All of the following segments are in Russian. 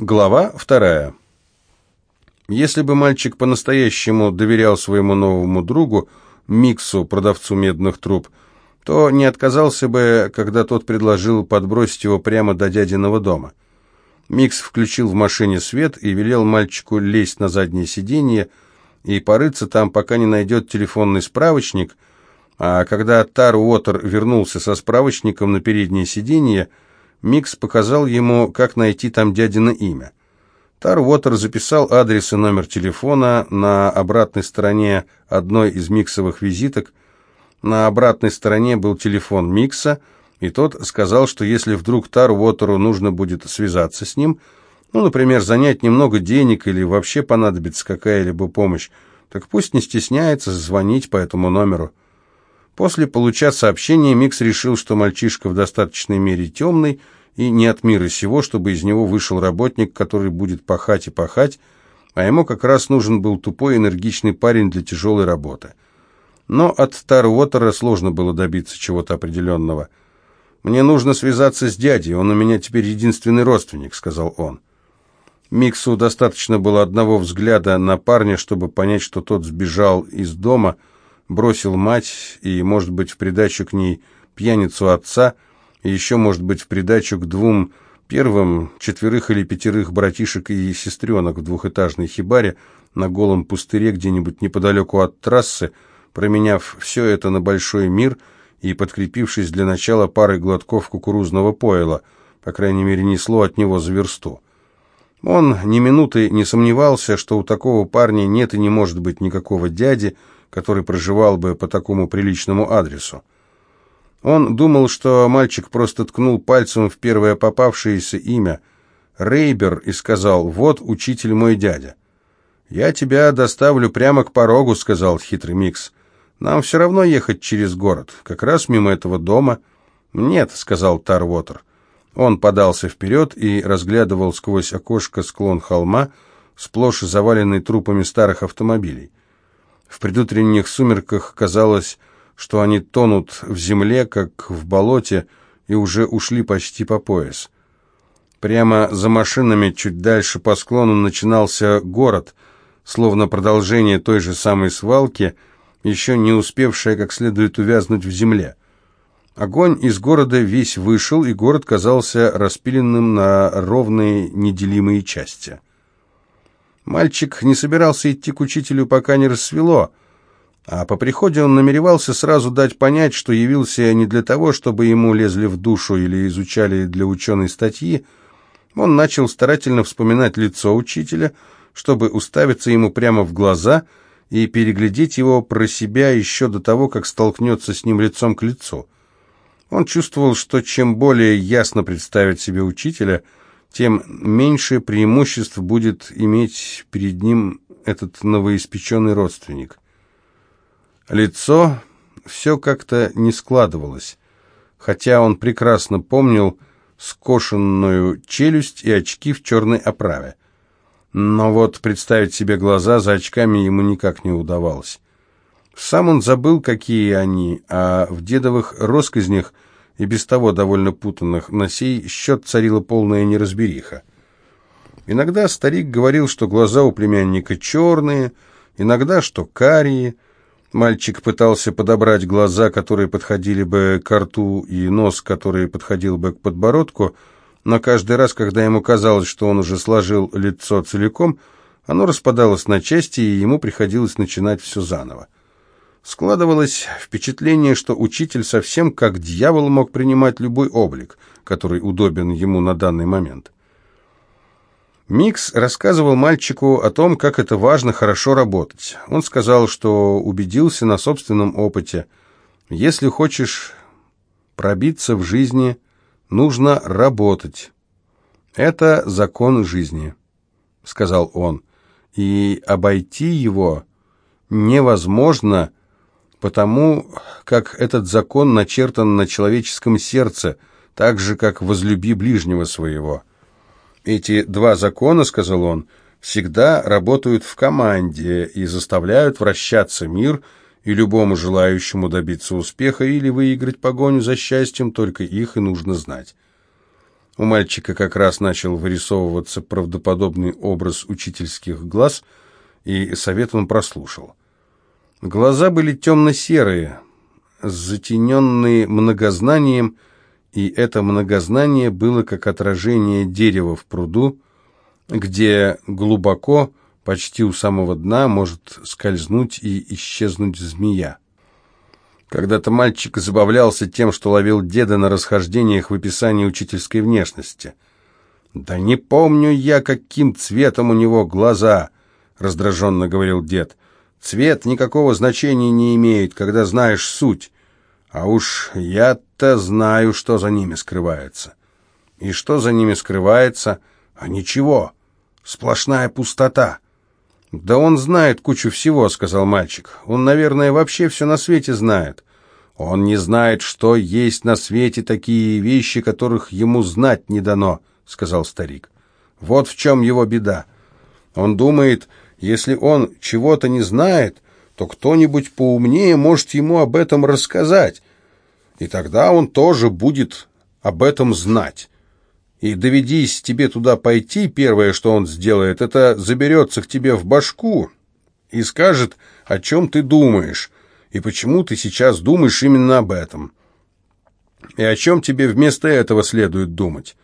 Глава вторая. Если бы мальчик по-настоящему доверял своему новому другу, Миксу, продавцу медных труб, то не отказался бы, когда тот предложил подбросить его прямо до дядиного дома. Микс включил в машине свет и велел мальчику лезть на заднее сиденье и порыться там, пока не найдет телефонный справочник, а когда Тар Уотер вернулся со справочником на переднее сиденье, Микс показал ему, как найти там дядино имя. Тар Уотер записал адрес и номер телефона на обратной стороне одной из миксовых визиток. На обратной стороне был телефон Микса, и тот сказал, что если вдруг Тар Уотеру нужно будет связаться с ним, ну, например, занять немного денег или вообще понадобится какая-либо помощь, так пусть не стесняется звонить по этому номеру. После получа сообщение, Микс решил, что мальчишка в достаточной мере темный и не от мира сего, чтобы из него вышел работник, который будет пахать и пахать, а ему как раз нужен был тупой энергичный парень для тяжелой работы. Но от Тарвотера сложно было добиться чего-то определенного. «Мне нужно связаться с дядей, он у меня теперь единственный родственник», — сказал он. Миксу достаточно было одного взгляда на парня, чтобы понять, что тот сбежал из дома — бросил мать и, может быть, в придачу к ней пьяницу отца, и еще, может быть, в придачу к двум первым четверых или пятерых братишек и сестренок в двухэтажной хибаре на голом пустыре где-нибудь неподалеку от трассы, променяв все это на большой мир и подкрепившись для начала парой глотков кукурузного пойла, по крайней мере, несло от него за версту. Он ни минуты не сомневался, что у такого парня нет и не может быть никакого дяди, который проживал бы по такому приличному адресу. Он думал, что мальчик просто ткнул пальцем в первое попавшееся имя Рейбер и сказал «Вот учитель мой дядя». «Я тебя доставлю прямо к порогу», — сказал хитрый Микс. «Нам все равно ехать через город, как раз мимо этого дома». «Нет», — сказал Тарвотер. Он подался вперед и разглядывал сквозь окошко склон холма, сплошь заваленный трупами старых автомобилей. В предутренних сумерках казалось, что они тонут в земле, как в болоте, и уже ушли почти по пояс. Прямо за машинами, чуть дальше по склону, начинался город, словно продолжение той же самой свалки, еще не успевшая как следует увязнуть в земле. Огонь из города весь вышел, и город казался распиленным на ровные неделимые части. Мальчик не собирался идти к учителю, пока не рассвело, а по приходе он намеревался сразу дать понять, что явился не для того, чтобы ему лезли в душу или изучали для ученой статьи. Он начал старательно вспоминать лицо учителя, чтобы уставиться ему прямо в глаза и переглядеть его про себя еще до того, как столкнется с ним лицом к лицу. Он чувствовал, что чем более ясно представить себе учителя – тем меньше преимуществ будет иметь перед ним этот новоиспеченный родственник. Лицо все как-то не складывалось, хотя он прекрасно помнил скошенную челюсть и очки в черной оправе. Но вот представить себе глаза за очками ему никак не удавалось. Сам он забыл, какие они, а в дедовых росказнях – и без того довольно путанных, на сей счет царила полная неразбериха. Иногда старик говорил, что глаза у племянника черные, иногда, что карие. Мальчик пытался подобрать глаза, которые подходили бы к рту, и нос, который подходил бы к подбородку, но каждый раз, когда ему казалось, что он уже сложил лицо целиком, оно распадалось на части, и ему приходилось начинать все заново. Складывалось впечатление, что учитель совсем как дьявол мог принимать любой облик, который удобен ему на данный момент. Микс рассказывал мальчику о том, как это важно хорошо работать. Он сказал, что убедился на собственном опыте. Если хочешь пробиться в жизни, нужно работать. Это закон жизни, сказал он. И обойти его невозможно, потому как этот закон начертан на человеческом сердце, так же, как «возлюби ближнего своего». Эти два закона, сказал он, всегда работают в команде и заставляют вращаться мир, и любому желающему добиться успеха или выиграть погоню за счастьем, только их и нужно знать. У мальчика как раз начал вырисовываться правдоподобный образ учительских глаз, и совет он прослушал. Глаза были темно-серые, затененные многознанием, и это многознание было как отражение дерева в пруду, где глубоко, почти у самого дна, может скользнуть и исчезнуть змея. Когда-то мальчик забавлялся тем, что ловил деда на расхождениях в описании учительской внешности. «Да не помню я, каким цветом у него глаза», — раздраженно говорил дед. «Цвет никакого значения не имеет, когда знаешь суть. А уж я-то знаю, что за ними скрывается». «И что за ними скрывается?» «А ничего, сплошная пустота». «Да он знает кучу всего», — сказал мальчик. «Он, наверное, вообще все на свете знает. Он не знает, что есть на свете такие вещи, которых ему знать не дано», — сказал старик. «Вот в чем его беда. Он думает, если он чего-то не знает, то кто-нибудь поумнее может ему об этом рассказать, и тогда он тоже будет об этом знать». И доведись тебе туда пойти, первое, что он сделает, это заберется к тебе в башку и скажет, о чем ты думаешь, и почему ты сейчас думаешь именно об этом. И о чем тебе вместо этого следует думать.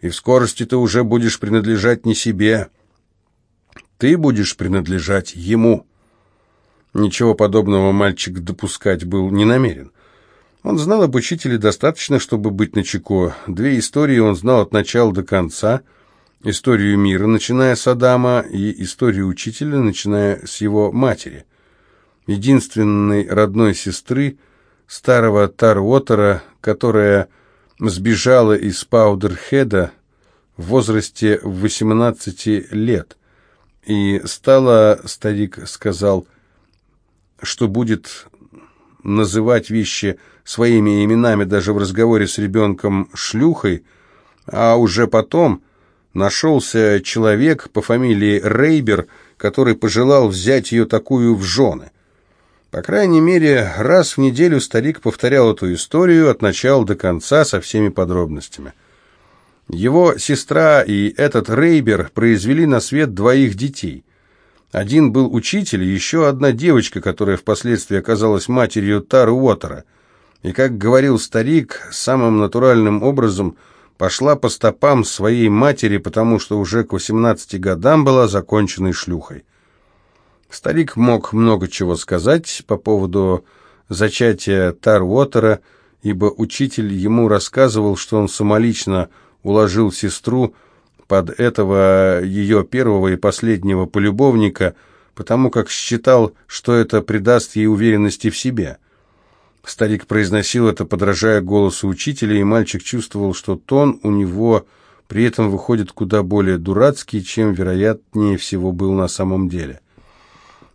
И в скорости ты уже будешь принадлежать не себе. Ты будешь принадлежать ему. Ничего подобного мальчик допускать был не намерен. Он знал об учителе достаточно, чтобы быть начеку. Две истории он знал от начала до конца. Историю мира, начиная с Адама, и историю учителя, начиная с его матери. Единственной родной сестры, старого Тарвотера, которая сбежала из Паудерхеда в возрасте 18 лет. И стала, старик сказал, что будет называть вещи своими именами даже в разговоре с ребенком шлюхой, а уже потом нашелся человек по фамилии Рейбер, который пожелал взять ее такую в жены. По крайней мере, раз в неделю старик повторял эту историю от начала до конца со всеми подробностями. Его сестра и этот Рейбер произвели на свет двоих детей. Один был учитель, еще одна девочка, которая впоследствии оказалась матерью Тар Уотера – и, как говорил старик, самым натуральным образом пошла по стопам своей матери, потому что уже к 18 годам была законченной шлюхой. Старик мог много чего сказать по поводу зачатия Тарвотера, ибо учитель ему рассказывал, что он самолично уложил сестру под этого ее первого и последнего полюбовника, потому как считал, что это придаст ей уверенности в себе – Старик произносил это, подражая голосу учителя, и мальчик чувствовал, что тон у него при этом выходит куда более дурацкий, чем, вероятнее всего, был на самом деле.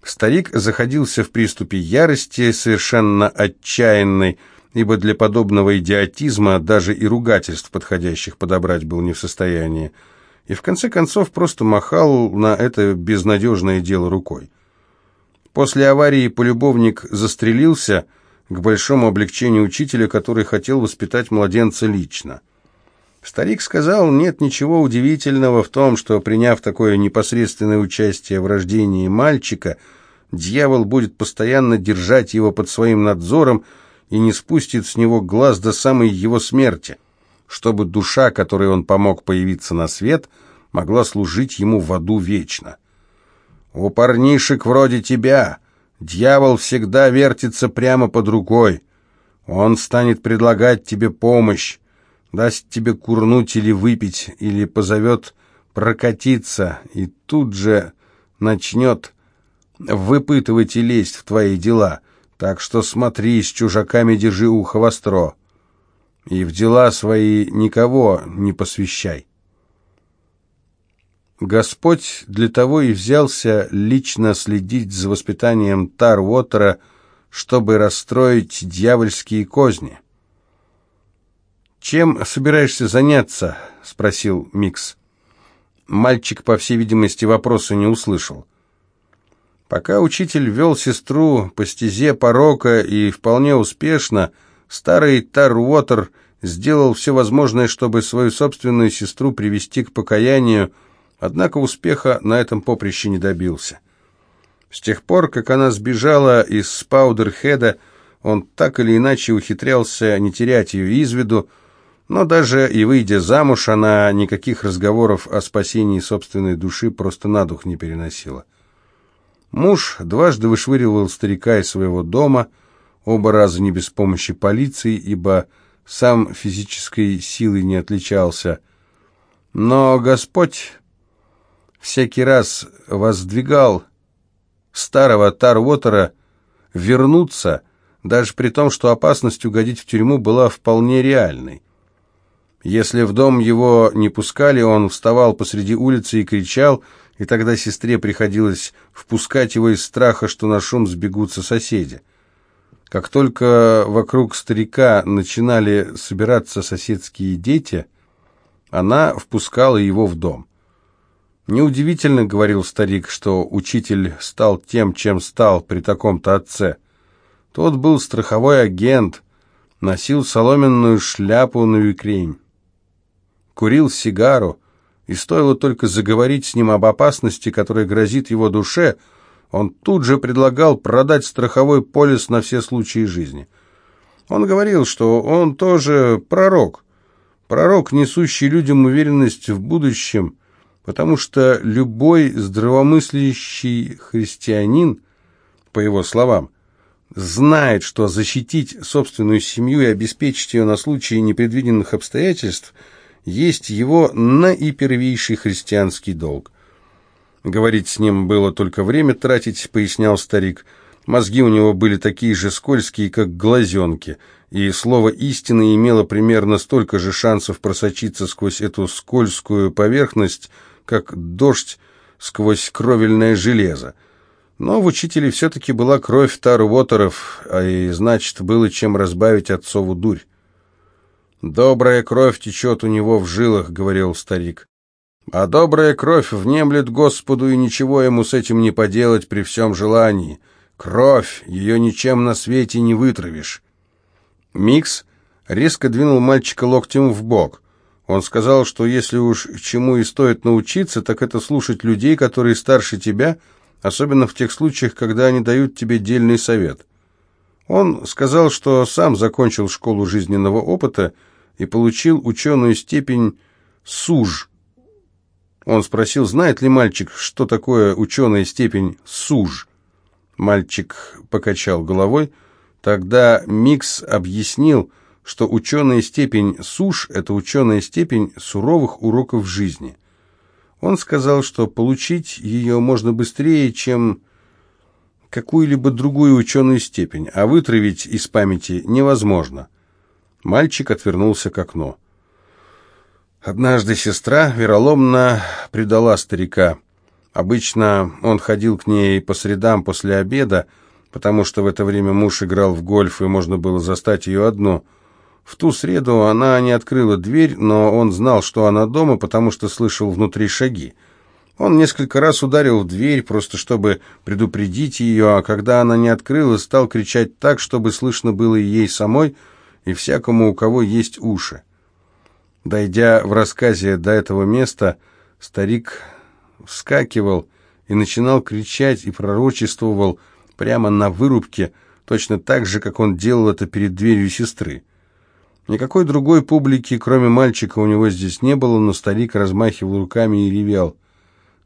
Старик заходился в приступе ярости, совершенно отчаянной, ибо для подобного идиотизма даже и ругательств подходящих подобрать был не в состоянии, и в конце концов просто махал на это безнадежное дело рукой. После аварии полюбовник застрелился – к большому облегчению учителя, который хотел воспитать младенца лично. Старик сказал, нет ничего удивительного в том, что, приняв такое непосредственное участие в рождении мальчика, дьявол будет постоянно держать его под своим надзором и не спустит с него глаз до самой его смерти, чтобы душа, которой он помог появиться на свет, могла служить ему в аду вечно. «У парнишек вроде тебя», Дьявол всегда вертится прямо под рукой. Он станет предлагать тебе помощь, даст тебе курнуть или выпить, или позовет прокатиться, и тут же начнет выпытывать и лезть в твои дела. Так что смотри, с чужаками держи ухо востро, и в дела свои никого не посвящай. Господь для того и взялся лично следить за воспитанием Тарвотера, чтобы расстроить дьявольские козни. «Чем собираешься заняться?» — спросил Микс. Мальчик, по всей видимости, вопроса не услышал. Пока учитель вел сестру по стезе порока и вполне успешно, старый Тарвотер сделал все возможное, чтобы свою собственную сестру привести к покаянию, однако успеха на этом поприще не добился. С тех пор, как она сбежала из Паудерхеда, он так или иначе ухитрялся не терять ее из виду, но даже и выйдя замуж, она никаких разговоров о спасении собственной души просто на дух не переносила. Муж дважды вышвыривал старика из своего дома, оба раза не без помощи полиции, ибо сам физической силой не отличался. Но Господь всякий раз воздвигал старого Тарвотера вернуться, даже при том, что опасность угодить в тюрьму была вполне реальной. Если в дом его не пускали, он вставал посреди улицы и кричал, и тогда сестре приходилось впускать его из страха, что на шум сбегутся соседи. Как только вокруг старика начинали собираться соседские дети, она впускала его в дом. «Неудивительно, — говорил старик, — что учитель стал тем, чем стал при таком-то отце. Тот был страховой агент, носил соломенную шляпу на викрень курил сигару, и стоило только заговорить с ним об опасности, которая грозит его душе, он тут же предлагал продать страховой полис на все случаи жизни. Он говорил, что он тоже пророк, пророк, несущий людям уверенность в будущем, потому что любой здравомыслящий христианин, по его словам, знает, что защитить собственную семью и обеспечить ее на случай непредвиденных обстоятельств – есть его наипервейший христианский долг. Говорить с ним было только время тратить, пояснял старик. Мозги у него были такие же скользкие, как глазенки, и слово «истина» имело примерно столько же шансов просочиться сквозь эту скользкую поверхность, как дождь сквозь кровельное железо. Но в учителе все-таки была кровь Тарвотеров, а и, значит, было чем разбавить отцову дурь. «Добрая кровь течет у него в жилах», — говорил старик. «А добрая кровь внемлет Господу, и ничего ему с этим не поделать при всем желании. Кровь, ее ничем на свете не вытравишь». Микс резко двинул мальчика локтем в бок. Он сказал, что если уж чему и стоит научиться, так это слушать людей, которые старше тебя, особенно в тех случаях, когда они дают тебе дельный совет. Он сказал, что сам закончил школу жизненного опыта, и получил ученую степень СУЖ. Он спросил, знает ли мальчик, что такое ученая степень СУЖ. Мальчик покачал головой. Тогда Микс объяснил, что ученая степень СУЖ – это ученая степень суровых уроков жизни. Он сказал, что получить ее можно быстрее, чем какую-либо другую ученую степень, а вытравить из памяти невозможно. Мальчик отвернулся к окну. Однажды сестра вероломно предала старика. Обычно он ходил к ней по средам после обеда, потому что в это время муж играл в гольф, и можно было застать ее одну. В ту среду она не открыла дверь, но он знал, что она дома, потому что слышал внутри шаги. Он несколько раз ударил в дверь, просто чтобы предупредить ее, а когда она не открыла, стал кричать так, чтобы слышно было ей самой, и всякому, у кого есть уши. Дойдя в рассказе до этого места, старик вскакивал и начинал кричать и пророчествовал прямо на вырубке, точно так же, как он делал это перед дверью сестры. Никакой другой публики, кроме мальчика, у него здесь не было, но старик размахивал руками и ревел.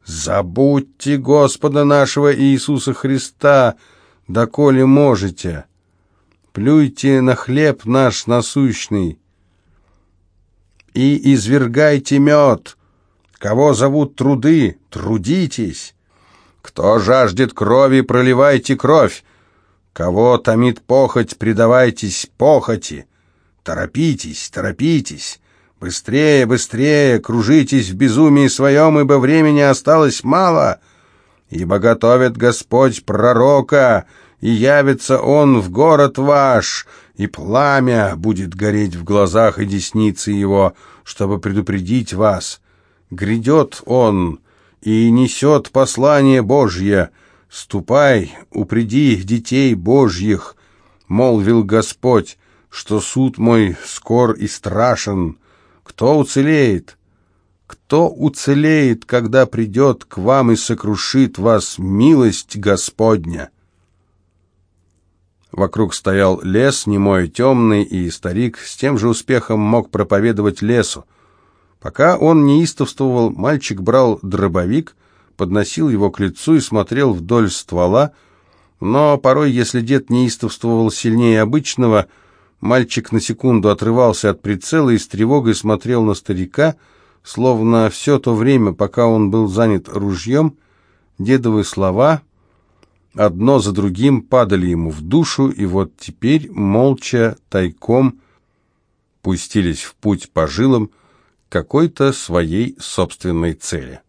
«Забудьте Господа нашего Иисуса Христа, доколе можете!» Плюйте на хлеб наш насущный и извергайте мед. Кого зовут труды, трудитесь. Кто жаждет крови, проливайте кровь. Кого томит похоть, предавайтесь похоти. Торопитесь, торопитесь. Быстрее, быстрее, кружитесь в безумии своем, ибо времени осталось мало. Ибо готовит Господь пророка, и явится он в город ваш, и пламя будет гореть в глазах и деснице его, чтобы предупредить вас. Грядет он и несет послание Божье. Ступай, упреди детей Божьих, молвил Господь, что суд мой скор и страшен. Кто уцелеет? Кто уцелеет, когда придет к вам и сокрушит вас милость Господня?» Вокруг стоял лес, немой темный, и старик с тем же успехом мог проповедовать лесу. Пока он неистовствовал, мальчик брал дробовик, подносил его к лицу и смотрел вдоль ствола, но порой, если дед неистовствовал сильнее обычного, мальчик на секунду отрывался от прицела и с тревогой смотрел на старика, словно все то время, пока он был занят ружьем, дедовые слова одно за другим падали ему в душу, и вот теперь, молча, тайком, пустились в путь по жилам какой-то своей собственной цели.